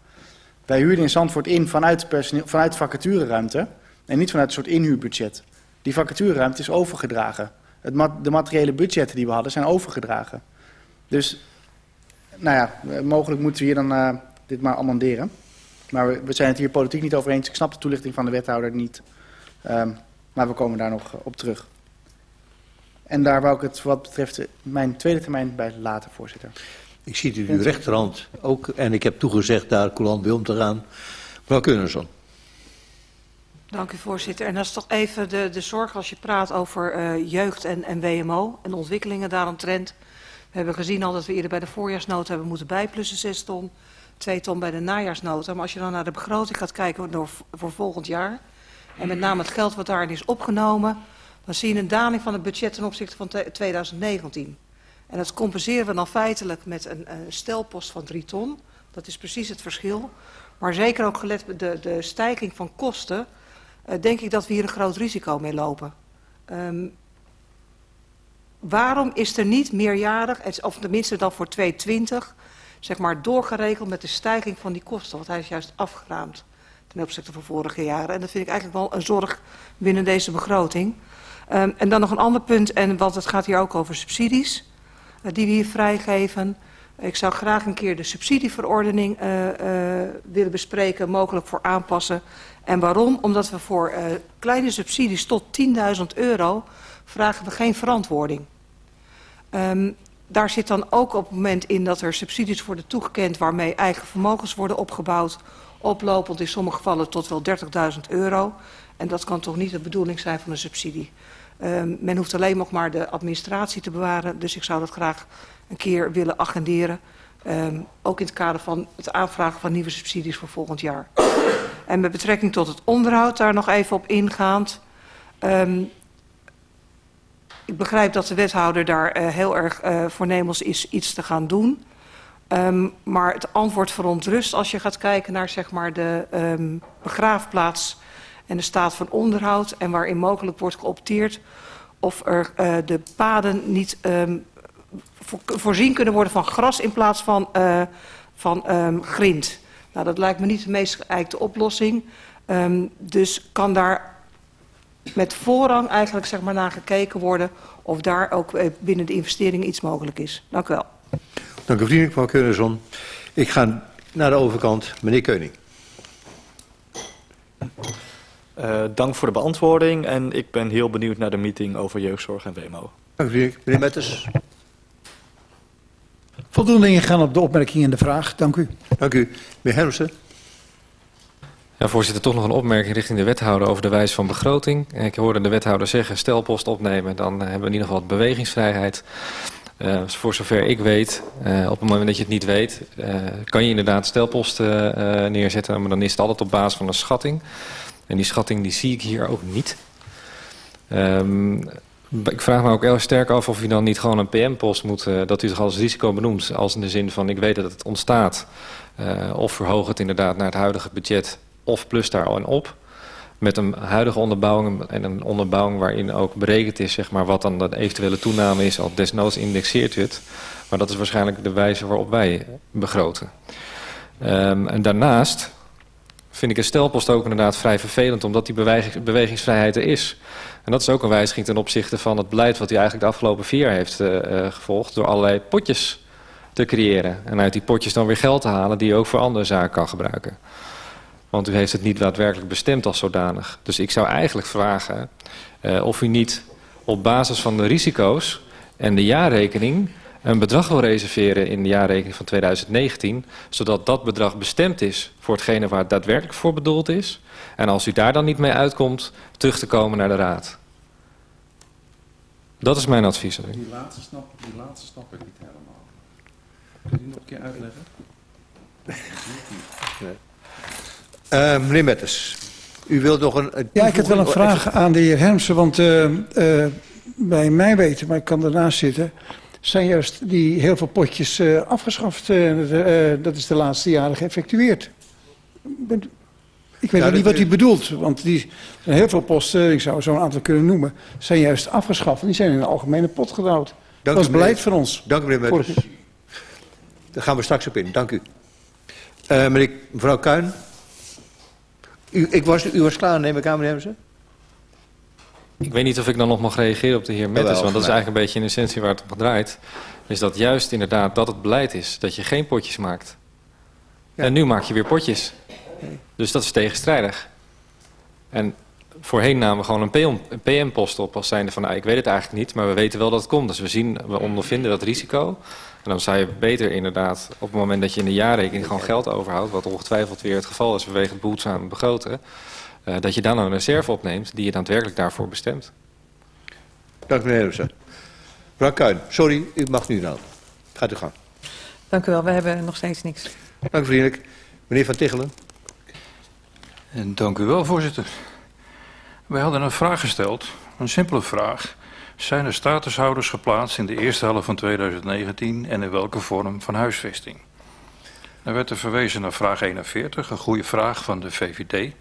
Wij huurden in Zandvoort in vanuit, vanuit vacatureruimte. En niet vanuit een soort inhuurbudget. Die vacatureruimte is overgedragen. Het de materiële budgetten die we hadden zijn overgedragen. Dus, nou ja, mogelijk moeten we hier dan uh, dit maar amenderen. Maar we, zijn het hier politiek niet over eens. Ik snap de toelichting van de wethouder niet. Um, maar we komen daar nog op terug. En daar wou ik het wat betreft mijn tweede termijn bij laten, voorzitter. Ik zie het in uw rechterhand ook. En ik heb toegezegd daar coulant bij om te gaan. Mevrouw Keunerson. Dank u voorzitter. En dat is toch even de, de zorg als je praat over uh, jeugd en, en WMO en ontwikkelingen daaromtrent. We hebben gezien al dat we eerder bij de voorjaarsnota hebben moeten bijplussen 6 ton, 2 ton bij de najaarsnota. Maar als je dan naar de begroting gaat kijken voor volgend jaar en met name het geld wat daarin is opgenomen, dan zie je een daling van het budget ten opzichte van 2019. En dat compenseren we dan feitelijk met een, stelpost van 3 ton. Dat is precies het verschil. Maar zeker ook gelet de, de stijging van kosten denk ik dat we hier een groot risico mee lopen. Um, waarom is er niet meerjarig, of tenminste dan voor 2020, zeg maar doorgeregeld met de stijging van die kosten? Want hij is juist afgeraamd ten opzichte van vorige jaren. En dat vind ik eigenlijk wel een zorg binnen deze begroting. Um, en dan nog een ander punt, en want het gaat hier ook over subsidies uh, die we hier vrijgeven. Ik zou graag een keer de subsidieverordening uh, uh, willen bespreken, mogelijk voor aanpassen. En waarom? Omdat we voor uh, kleine subsidies tot 10.000 euro vragen we geen verantwoording. Um, daar zit dan ook op het moment in dat er subsidies worden toegekend waarmee eigen vermogens worden opgebouwd, oplopend in sommige gevallen tot wel 30.000 euro. En dat kan toch niet de bedoeling zijn van een subsidie. Um, men hoeft alleen nog maar de administratie te bewaren, dus ik zou dat graag een keer willen agenderen. Um, ook in het kader van het aanvragen van nieuwe subsidies voor volgend jaar. En met betrekking tot het onderhoud daar nog even op ingaand. Um, ik begrijp dat de wethouder daar uh, heel erg uh, voornemens is iets te gaan doen. Um, maar het antwoord verontrust als je gaat kijken naar zeg maar, de um, begraafplaats en de staat van onderhoud en waarin mogelijk wordt geopteerd of er uh, de paden niet um, voorzien kunnen worden van gras in plaats van, uh, van um, grind. Nou, dat lijkt me niet de meest geëikte oplossing. Um, dus kan daar met voorrang eigenlijk zeg maar, naar gekeken worden of daar ook uh, binnen de investeringen iets mogelijk is. Dank u wel. Dank u vriendelijk, mevrouw Keurenson. Ik ga naar de overkant. Meneer Keuning. Uh, dank voor de beantwoording en ik ben heel benieuwd naar de meeting over jeugdzorg en WMO. Dank u vriendelijk. Meneer Metters. Voldoende ingaan op de opmerking en de vraag. Dank u. Dank u. Meneer Hermsen. Ja, voorzitter, toch nog een opmerking richting de wethouder over de wijze van begroting. Ik hoorde de wethouder zeggen, stelpost opnemen, dan hebben we in ieder geval wat bewegingsvrijheid. Uh, voor zover ik weet, uh, op het moment dat je het niet weet, uh, kan je inderdaad stelposten neerzetten, maar dan is het altijd op basis van een schatting. En die schatting die zie ik hier ook niet. Um, ik vraag me ook heel sterk af of u dan niet gewoon een PM-post moet, uh, dat u het als risico benoemt. Als in de zin van ik weet dat het ontstaat. Uh, of verhoog het inderdaad naar het huidige budget of plus daar al en op. Met een huidige onderbouwing en een onderbouwing waarin ook berekend is zeg maar, wat dan de eventuele toename is. Al desnoods indexeert u het. Maar dat is waarschijnlijk de wijze waarop wij begroten. Um, en daarnaast vind ik een stelpost ook inderdaad vrij vervelend... omdat die beweging, bewegingsvrijheid er is. En dat is ook een wijziging ten opzichte van het beleid... wat u eigenlijk de afgelopen vier jaar heeft uh, gevolgd... door allerlei potjes te creëren. En uit die potjes dan weer geld te halen... die u ook voor andere zaken kan gebruiken. Want u heeft het niet daadwerkelijk bestemd als zodanig. Dus ik zou eigenlijk vragen uh, of u niet op basis van de risico's... en de jaarrekening een bedrag wil reserveren in de jaarrekening van 2019... zodat dat bedrag bestemd is voor hetgene waar het daadwerkelijk voor bedoeld is. En als u daar dan niet mee uitkomt, terug te komen naar de raad. Dat is mijn advies. Die laatste snap, die laatste snap ik niet helemaal. Kun je die nog een keer uitleggen? Nee. Uh, meneer Metters, u wilt nog een... een ja, ik had wel een vraag aan de heer Hermsen, want uh, uh, bij mij weten, maar ik kan ernaast zitten zijn juist die heel veel potjes uh, afgeschaft. Uh, uh, dat is de laatste jaren geëffectueerd. Ik weet ja, niet wat u bedoelt, want die zijn heel veel posten, ik zou zo'n aantal kunnen noemen, zijn juist afgeschaft. En die zijn in een algemene pot gedouwd. Dank dat is beleid van ons. Dank u meneer Metters. Daar gaan we straks op in. Dank u. Uh, meneer, mevrouw Kuin. U, ik was, u was klaar, neem ik aan, meneer Hemsen? Ik weet niet of ik dan nog mag reageren op de heer Metters, want dat is eigenlijk een beetje in essentie waar het om draait. Is dat juist inderdaad dat het beleid is, dat je geen potjes maakt. Ja. En nu maak je weer potjes. Dus dat is tegenstrijdig. En voorheen namen we gewoon een PM-post op als zijnde van, nou, ik weet het eigenlijk niet, maar we weten wel dat het komt. Dus we zien, we ondervinden dat risico. En dan zou je beter inderdaad, op het moment dat je in de jaarrekening gewoon geld overhoudt, wat ongetwijfeld weer het geval is vanwege het behoedzaam begroten, uh, dat je dan een reserve opneemt die je daadwerkelijk daarvoor bestemt. Dank meneer Hermsen. Mevrouw Kuin, sorry, u mag nu dan. Gaat u gang. Dank u wel, we hebben nog steeds niks. Dank u vriendelijk. Meneer Van Tichelen. Dank u wel, voorzitter. Wij hadden een vraag gesteld, een simpele vraag. Zijn er statushouders geplaatst in de eerste helft van 2019 en in welke vorm van huisvesting? Er werd er verwezen naar vraag 41, een goede vraag van de VVD.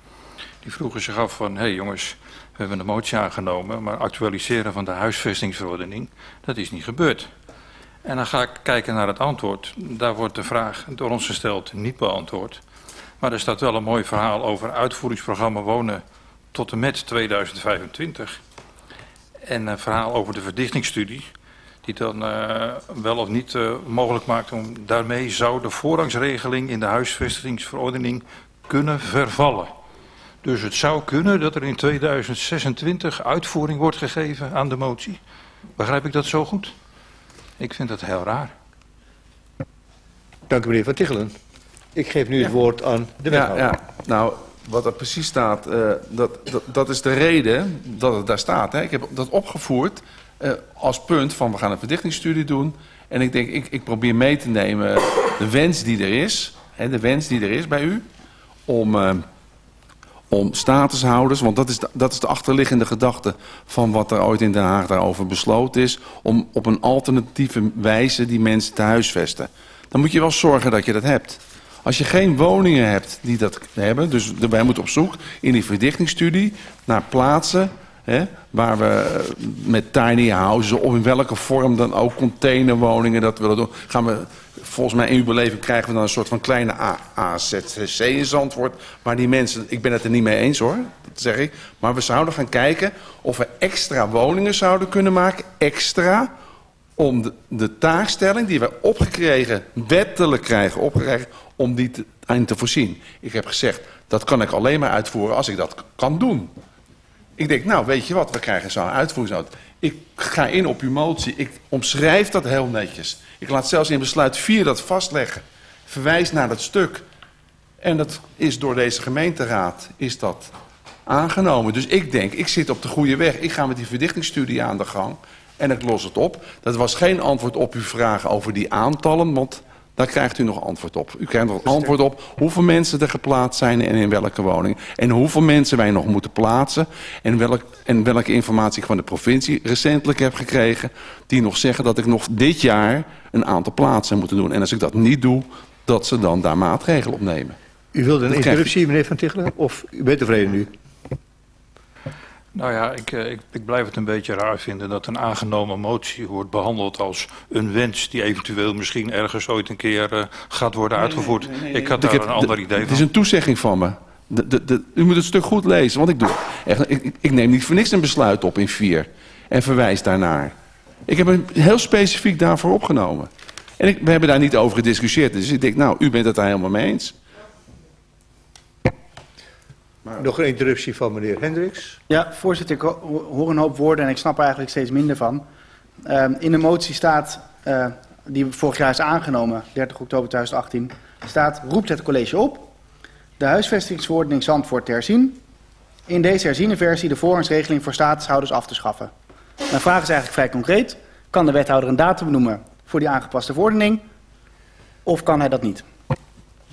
Die vroegen zich af van, hé hey jongens, we hebben een motie aangenomen, maar actualiseren van de huisvestingsverordening, dat is niet gebeurd. En dan ga ik kijken naar het antwoord. Daar wordt de vraag door ons gesteld niet beantwoord. Maar er staat wel een mooi verhaal over uitvoeringsprogramma wonen tot en met 2025. En een verhaal over de verdichtingsstudie, die dan uh, wel of niet uh, mogelijk maakt om daarmee zou de voorrangsregeling in de huisvestingsverordening kunnen vervallen. Dus het zou kunnen dat er in 2026 uitvoering wordt gegeven aan de motie. Begrijp ik dat zo goed? Ik vind dat heel raar. Dank u meneer Van Tichelen. Ik geef nu het woord aan de wethouder. Ja, ja. Nou, wat er precies staat, uh, dat, dat, dat, is de reden dat het daar staat. Hè. Ik heb dat opgevoerd uh, als punt van we gaan een verdichtingsstudie doen. En ik denk, ik, ik probeer mee te nemen de wens die er is. Hè, de wens die er is bij u. Om... Uh, om statushouders, want dat is, de, dat is de achterliggende gedachte van wat er ooit in Den Haag daarover besloten is, om op een alternatieve wijze die mensen te huisvesten. Dan moet je wel zorgen dat je dat hebt. Als je geen woningen hebt die dat hebben, dus wij moeten op zoek in die verdichtingsstudie naar plaatsen hè, waar we eh, met tiny houses of in welke vorm dan ook containerwoningen dat willen doen. Gaan we, volgens mij in uw beleving krijgen we dan een soort van kleine AZC in Zandvoort, waar die mensen, ik ben het er niet mee eens hoor, dat zeg ik, maar we zouden gaan kijken of we extra woningen zouden kunnen maken, extra, om de, taakstelling die we opgekregen, wettelijk krijgen opgekregen, om die te, te voorzien. Ik heb gezegd, dat kan ik alleen maar uitvoeren als ik dat kan doen. Ik denk, nou weet je wat, we krijgen zo'n uitvoeringsnood. Ik ga in op uw motie, ik omschrijf dat heel netjes. Ik laat zelfs in besluit 4 dat vastleggen. Verwijs naar dat stuk. En dat is door deze gemeenteraad is dat aangenomen. Dus ik denk, ik zit op de goede weg. Ik ga met die verdichtingsstudie aan de gang en ik los het op. Dat was geen antwoord op uw vragen over die aantallen, want daar krijgt u nog antwoord op. U krijgt nog antwoord op hoeveel mensen er geplaatst zijn en in welke woning. En hoeveel mensen wij nog moeten plaatsen. En, welk, en welke informatie ik van de provincie recentelijk heb gekregen. Die nog zeggen dat ik nog dit jaar een aantal plaatsen moet doen. En als ik dat niet doe, dat ze dan daar maatregelen op nemen. U wilde een interruptie, meneer Van Tichelen? Of u bent tevreden nu? Nou ja, ik, eh, ik, ik blijf het een beetje raar vinden dat een aangenomen motie wordt behandeld als een wens die eventueel misschien ergens ooit een keer eh, gaat worden uitgevoerd. ik had daar heb- een ander de- idee Het van. is een toezegging van me. De, de, de, u moet het stuk goed lezen, want ik, doe, echt, ik, ik- ik neem niet voor niks een besluit op in vier en verwijs daarnaar. Ik heb hem heel specifiek daarvoor opgenomen. En ik, we hebben daar niet over gediscussieerd. Dus ik denk, nou, u bent het daar helemaal mee eens. Nog een interruptie van meneer Hendricks. Ja, voorzitter, ik ho- hoor een hoop woorden en ik snap er eigenlijk steeds minder van. Ehm, in de motie staat, eh, die vorig jaar is aangenomen, 30 oktober 2018, staat, roept het college op de huisvestingsverordening Zandvoort te herzien. In deze herziene versie de voorrangsregeling voor statushouders af te schaffen. Mijn vraag is eigenlijk vrij concreet. Kan de wethouder een datum noemen voor die aangepaste verordening? Of kan hij dat niet?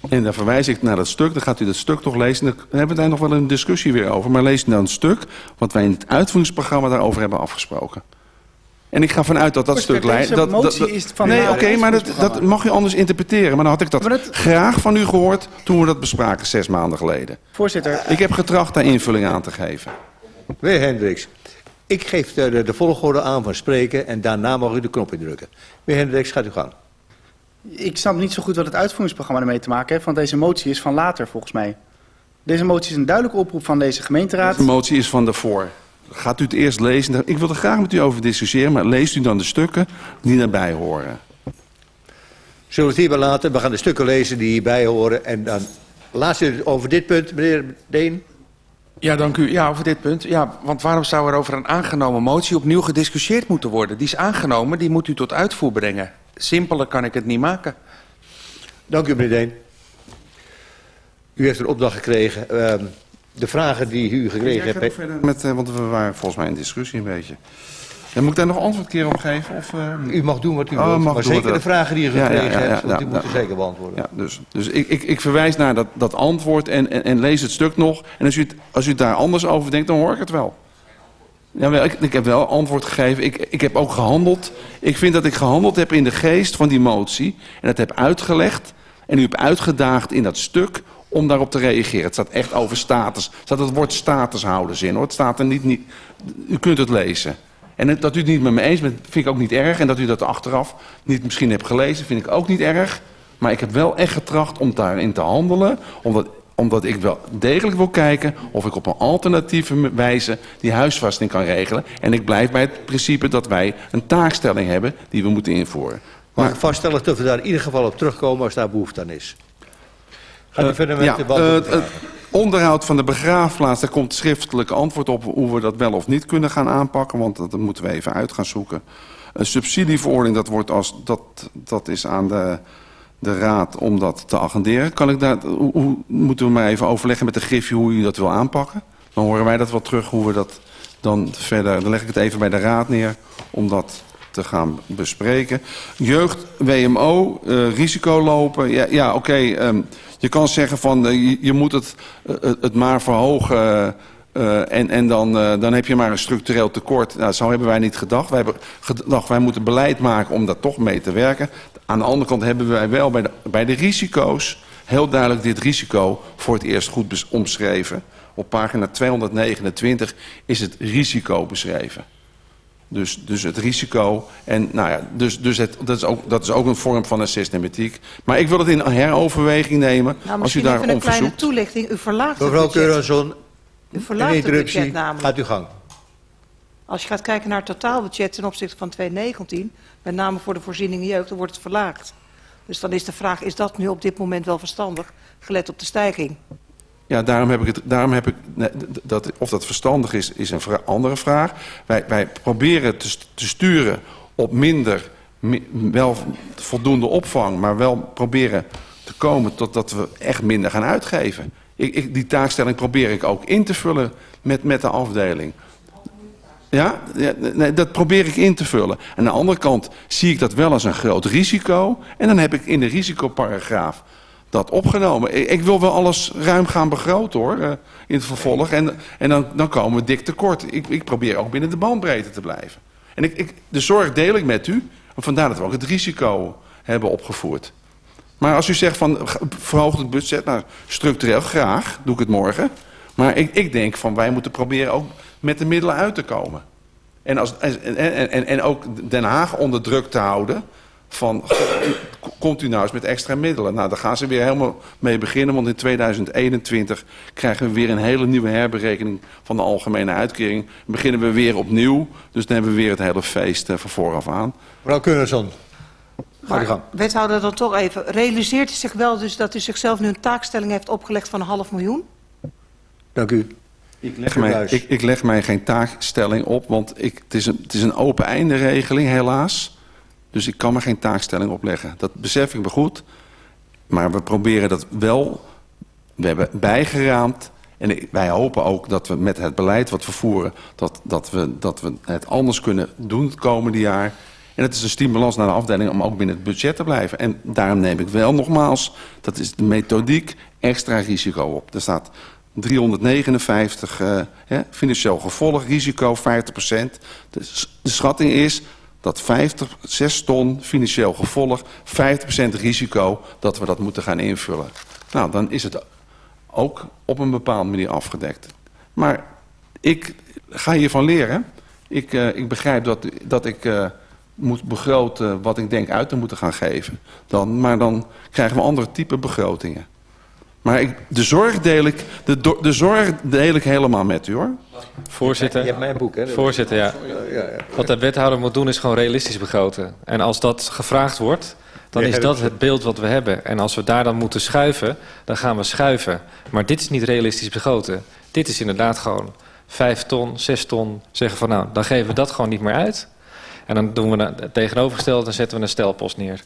En dan verwijs ik naar dat stuk, dan gaat u dat stuk toch lezen. Dan hebben we daar nog wel een discussie weer over. Maar lees dan het stuk wat wij in het uitvoeringsprogramma daarover hebben afgesproken. En ik ga vanuit dat dat stuk leidt. Dat, dat, motie dat- is van nee, oké, maar dat, dat mag u anders interpreteren. Maar dan had ik dat, graag van u gehoord toen we dat bespraken zes maanden geleden. Voorzitter. Ik heb getracht daar invulling aan te geven. Meneer Hendricks, ik geef de, de, de volgorde aan van spreken en daarna mag u de knop indrukken. Meneer Hendricks, gaat u gang. Ik snap niet zo goed wat het uitvoeringsprogramma ermee te maken heeft, want deze motie is van later volgens mij. Deze motie is een duidelijke oproep van deze gemeenteraad. De motie is van daarvoor. Gaat u het eerst lezen? Ik wil er graag met u over discussiëren, maar leest u dan de stukken die daarbij horen. Zullen we het hierbij laten? We gaan de stukken lezen die hierbij horen. En dan laatst over dit punt, meneer Deen. Ja, dank u. Ja, over dit punt. Ja, want waarom zou er over een aangenomen motie opnieuw gediscussieerd moeten worden? Die is aangenomen, die moet u tot uitvoer brengen. Simpeler kan ik het niet maken. Dank u, meneer Deen. U heeft een opdracht gekregen. Ehm, de vragen die u gekregen Ja, ik ga nog hebt... verder met, eh, want we waren volgens mij in discussie een beetje. En moet ik daar nog antwoord een keer op geven? Of, eh? U mag doen wat u Oh, wilt, mag maar zeker de vragen die u Ja, ja, gekregen ja, ja, hebt, want ja, die moeten ja. zeker beantwoorden. Ja, dus, dus ik, ik, ik verwijs naar dat, dat antwoord en, en, en lees het stuk nog. En als u, het, als u het daar anders over denkt, dan hoor ik het wel. Ja, ik, ik heb wel antwoord gegeven. Ik, ik heb ook gehandeld. Ik vind dat ik gehandeld heb in de geest van die motie. En dat heb uitgelegd. En u hebt uitgedaagd in dat stuk om daarop te reageren. Het staat echt over status. Er staat het woord statushouders in hoor. Het staat er niet, niet. U kunt het lezen. En het- dat u het niet met me eens bent, vind ik ook niet erg. En dat u dat achteraf niet misschien hebt gelezen, vind ik ook niet erg. Maar ik heb wel echt getracht om daarin te handelen. Omdat, omdat ik wel degelijk wil kijken of ik op een alternatieve wijze die huisvesting kan regelen. En ik blijf bij het principe dat wij een taakstelling hebben die we moeten invoeren. Ik vaststellen dat we daar in ieder geval op terugkomen als daar behoefte aan is. Gaat u Eh, verder met ja, de eh, het onderhoud van de begraafplaats, daar komt schriftelijk antwoord op hoe we dat wel of niet kunnen gaan aanpakken, want dat moeten we even uit gaan zoeken. Een subsidieverordening, dat, wordt als, dat, dat is aan de, de raad om dat te agenderen. Kan ik daar, hoe, moeten we maar even overleggen met de Griffie hoe u dat wil aanpakken? Dan horen wij dat wel terug, hoe we dat dan verder, dan leg ik het even bij de raad neer om dat te gaan bespreken. Jeugd, WMO, eh, risico lopen. Ja, ja oké. ehm, je kan zeggen van eh, je, moet het, eh, het maar verhogen. Eh, en en dan, eh, dan heb je maar een structureel tekort. Nou, zo hebben wij niet gedacht. Wij hebben gedacht, wij moeten beleid maken om daar toch mee te werken. Aan de andere kant hebben wij wel bij de, bij de risico's heel duidelijk dit risico voor het eerst goed omschreven. Op pagina 229 is het risico beschreven. Dus, dus het risico. En nou ja, dus, dus het, dat, is ook, dat is ook een vorm van een systematiek. Maar ik wil het in heroverweging nemen. Nou, als u misschien daar even een kleine verzoekt. toelichting. U verlaagt het Mevrouw. Keurenson, U een verlaagt het budget namelijk. Gaat uw gang. Als je gaat kijken naar het totaalbudget ten opzichte van 2019, met name voor de voorzieningen jeugd, dan wordt het verlaagd. Dus dan is de vraag, is dat nu op dit moment wel verstandig, gelet op de stijging? Ja, daarom heb ik het. Daarom heb ik, dat, of dat verstandig is, is een andere vraag. Wij, wij proberen te, te sturen op minder, mi- wel voldoende opvang, maar wel proberen te komen tot dat we echt minder gaan uitgeven. Ik, ik, die taakstelling probeer ik ook in te vullen met, met de afdeling. Ja, ja, nee, dat probeer ik in te vullen. Aan de andere kant zie ik dat wel als een groot risico. En dan heb ik in de risicoparagraaf dat opgenomen. Ik, wil wel alles ruim gaan begroten hoor, eh, in het vervolg. En, en dan, dan komen we dik tekort. Ik, ik probeer ook binnen de bandbreedte te blijven. En ik, ik, de zorg deel ik met u. En vandaar dat we ook het risico hebben opgevoerd. Maar als u zegt van verhoog het budget, nou structureel graag, doe ik het morgen. Maar ik, ik denk van wij moeten proberen ook met de middelen uit te komen. En, als, en, en, en, ook Den Haag onder druk te houden van komt u nou eens met extra middelen. Nou, daar gaan ze weer helemaal mee beginnen, want in 2021 krijgen we weer een hele nieuwe herberekening van de algemene uitkering. Beginnen we weer opnieuw, dus dan hebben we weer het hele feest eh, van vooraf aan. Mevrouw uw Maar wethouder dan toch even, realiseert u zich wel dus dat u zichzelf nu een taakstelling heeft opgelegd van een half miljoen? Dank u. Ik leg, mij, ik, ik leg mij geen taakstelling op, want ik, het, is een, het is een open einde regeling, helaas. Dus ik kan me geen taakstelling opleggen. Dat besef ik me goed. Maar we proberen dat wel. We hebben bijgeraamd. En wij hopen ook dat we met het beleid wat we voeren... dat, dat, we, dat we het anders kunnen doen het komende jaar. En het is een stimulans naar de afdeling om ook binnen het budget te blijven. En daarom neem ik wel nogmaals, dat is de methodiek, extra risico op. Er staat 359 eh, financieel gevolg, risico 50 de, s- de schatting is dat 50, 6 ton financieel gevolg, 50% risico, dat we dat moeten gaan invullen. Nou, dan is het ook op een bepaalde manier afgedekt. Maar ik ga hiervan leren. Ik, eh, ik begrijp dat, dat ik eh, moet begroten wat ik denk uit te moeten gaan geven. Dan, maar dan krijgen we andere type begrotingen. Maar ik, de, zorg deel ik, de, do- de zorg deel ik helemaal met u hoor. Voorzitter. Je hebt mijn boek, hè? Voorzitter, ja. Ja, ja. Wat de wethouder moet doen is gewoon realistisch begroten. En als dat gevraagd wordt, dan is dat het beeld wat we hebben. En als we daar dan moeten schuiven, dan gaan we schuiven. Maar dit is niet realistisch begroten. Dit is inderdaad gewoon vijf ton, zes ton. Zeggen van nou, dan geven we dat gewoon niet meer uit. En dan doen we het tegenovergestelde, dan zetten we een stelpost neer.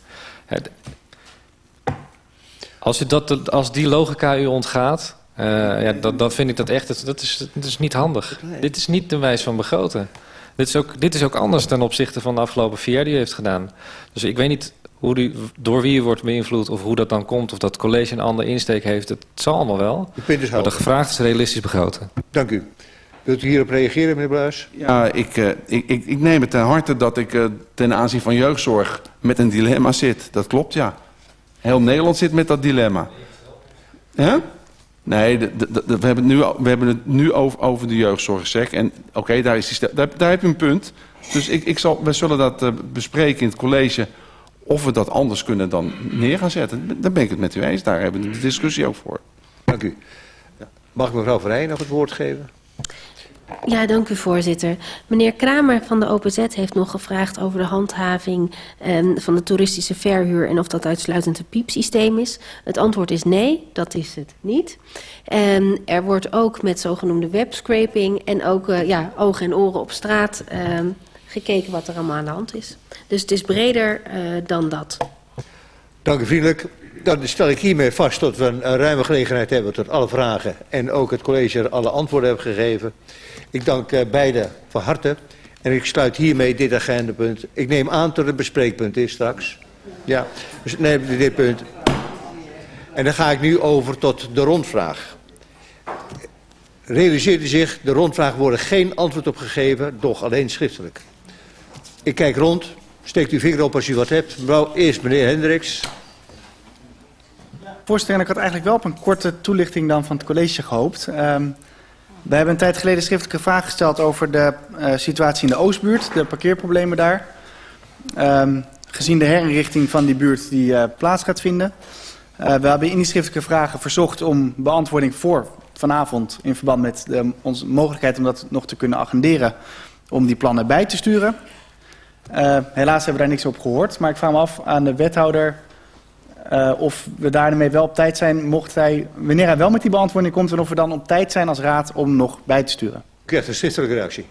Als, u dat, als die logica u ontgaat, eh, ja, dan, dan vind ik dat echt, dat is, dat is niet handig. Dit is niet de wijze van begroten. Dit is, ook, dit is ook anders ten opzichte van de afgelopen vier jaar die u heeft gedaan. Dus ik weet niet hoe u, door wie u wordt beïnvloed of hoe dat dan komt... of dat college een andere insteek heeft, het zal allemaal wel. De Maar helder. gevraagd is realistisch begroten. Dank u. Wilt u hierop reageren, meneer Bluis? Ja, ik, eh, ik, ik, ik neem het ten harte dat ik eh, ten aanzien van jeugdzorg met een dilemma zit. Dat klopt, ja. Heel Nederland zit met dat dilemma. Hè? Nee, de, de- de- we, hebben het nu, we hebben het nu over, over de jeugdzorgsec. En oké, daar, is die daar, daar heb je een punt. Dus ik, ik zal, we zullen dat eh, bespreken in het college... of we dat anders kunnen dan neer gaan zetten. Daar ben ik het met u eens. Daar hebben we de discussie ook voor. Dank u. Mag ik mevrouw Verheyen nog het woord geven? Ja, dank u voorzitter. Meneer Kramer van de OPZ heeft nog gevraagd over de handhaving ehm, van de toeristische verhuur en of dat uitsluitend een piepsysteem is. Het antwoord is nee, dat is het niet. En er wordt ook met zogenoemde webscraping en ook eh, ja, ogen en oren op straat ehm, gekeken wat er allemaal aan de hand is. Dus het is breder eh, dan dat. Dank u vriendelijk. Dan stel ik hiermee vast dat we een, een ruime gelegenheid hebben tot alle vragen en ook het college alle antwoorden hebben gegeven. Ik dank eh, beiden van harte En ik sluit hiermee dit agendapunt. Ik neem aan dat het bespreekpunt is straks. Ja, dus neem dit punt. En dan ga ik nu over tot de rondvraag. Realiseert u zich, de rondvraag worden geen antwoord op gegeven, doch alleen schriftelijk. Ik kijk rond, steekt uw vinger op als u wat hebt. Mevrouw, eerst meneer Hendricks. Voorzitter, ik had eigenlijk wel op een korte toelichting dan van het college gehoopt. Um, we hebben een tijd geleden schriftelijke vraag gesteld over de uh, situatie in de Oostbuurt, de parkeerproblemen daar. Um, gezien de herinrichting van die buurt die uh, plaats gaat vinden. Uh, we hebben in die schriftelijke vragen verzocht om beantwoording voor vanavond in verband met de, onze mogelijkheid om dat nog te kunnen agenderen om die plannen bij te sturen. Helaas hebben we daar niks op gehoord, maar ik vraag me af aan de wethouder uh, of we daarmee wel op tijd zijn, mocht hij, wanneer hij wel met die beantwoording komt en of we dan op tijd zijn als raad om nog bij te sturen. Ik krijg een schriftelijke reactie.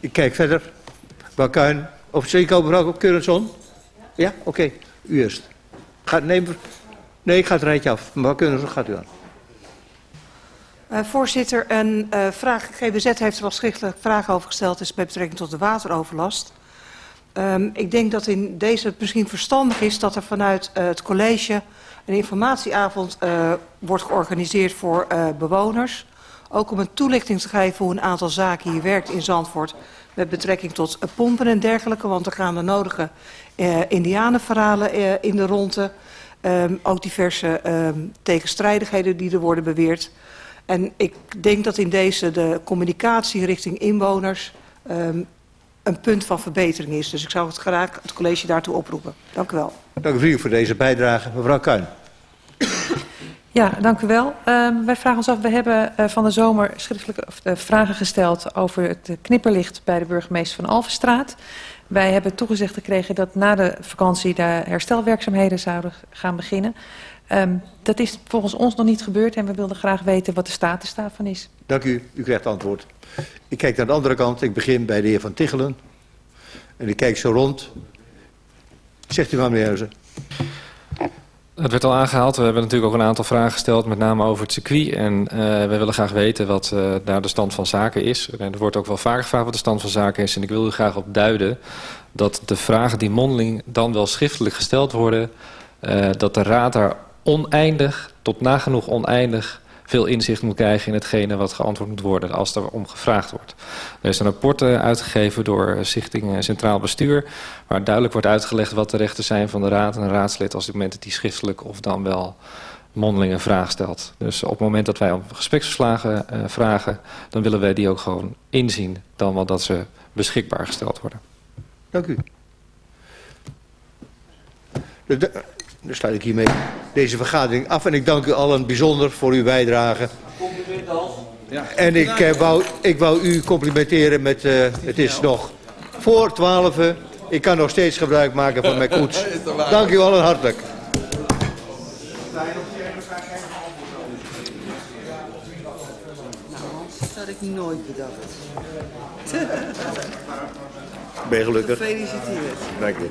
Ik kijk verder. Bakuin, of zeker mevrouw Keurenson? Ja, oké. Okay. U eerst. Ga, neem, nee, ik ga het rijtje af. Mevrouw Keurenson, gaat u aan. Uh, voorzitter, een uh, vraag, GBZ heeft er al schriftelijk vragen over gesteld, is met betrekking tot de wateroverlast. Um, ik denk dat in deze het misschien verstandig is dat er vanuit uh, het college een informatieavond uh, wordt georganiseerd voor uh, bewoners. Ook om een toelichting te geven hoe een aantal zaken hier werkt in Zandvoort met betrekking tot pompen en dergelijke. Want er gaan de nodige indianenverhalen in de ronde. Um, ook diverse um, tegenstrijdigheden die er worden beweerd. En ik denk dat in deze de communicatie richting inwoners een punt van verbetering is. Dus ik zou het graag het college daartoe oproepen. Dank u wel. Dank u voor deze bijdrage. Mevrouw Kuijn. Ja, dank u wel. Um, wij vragen ons af, we hebben uh, van de zomer schriftelijke of, uh, vragen gesteld over het knipperlicht bij de burgemeester van Alvenstraat. Wij hebben toegezegd gekregen dat na de vakantie de herstelwerkzaamheden zouden gaan beginnen. Um, dat is volgens ons nog niet gebeurd en we wilden graag weten wat de status daarvan is. Dank u. U krijgt antwoord. Ik kijk naar de andere kant. Ik begin bij de heer Van Tichelen. En ik kijk zo rond. Zegt u maar, meneer Huizen. Het werd al aangehaald. We hebben natuurlijk ook een aantal vragen gesteld, met name over het circuit. En uh, we willen graag weten wat uh, daar de stand van zaken is. En er wordt ook wel vaak gevraagd wat de stand van zaken is. En ik wil u graag op duiden dat de vragen die mondeling dan wel schriftelijk gesteld worden... Uh, dat de raad daar oneindig, tot nagenoeg oneindig veel inzicht moet krijgen in hetgene wat geantwoord moet worden als er om gevraagd wordt. Er is een rapport uitgegeven door Stichting Centraal Bestuur waar duidelijk wordt uitgelegd wat de rechten zijn van de raad en een raadslid als het moment dat die schriftelijk of dan wel mondeling een vraag stelt. Dus op het moment dat wij om gespreksverslagen uh, vragen, dan willen wij die ook gewoon inzien dan wel dat ze beschikbaar gesteld worden. Dank u. dan sluit ik hiermee deze vergadering af. En ik dank u allen bijzonder voor uw bijdrage. Ja. En ik, uh, wou, ik wou u complimenteren met... Uh, het is nog voor 12. Ik kan nog steeds gebruik maken van mijn koets. Dank u allen hartelijk. Nou, dat had ik nooit bedacht. Ben je gelukkig? Gefeliciteerd. Dank u.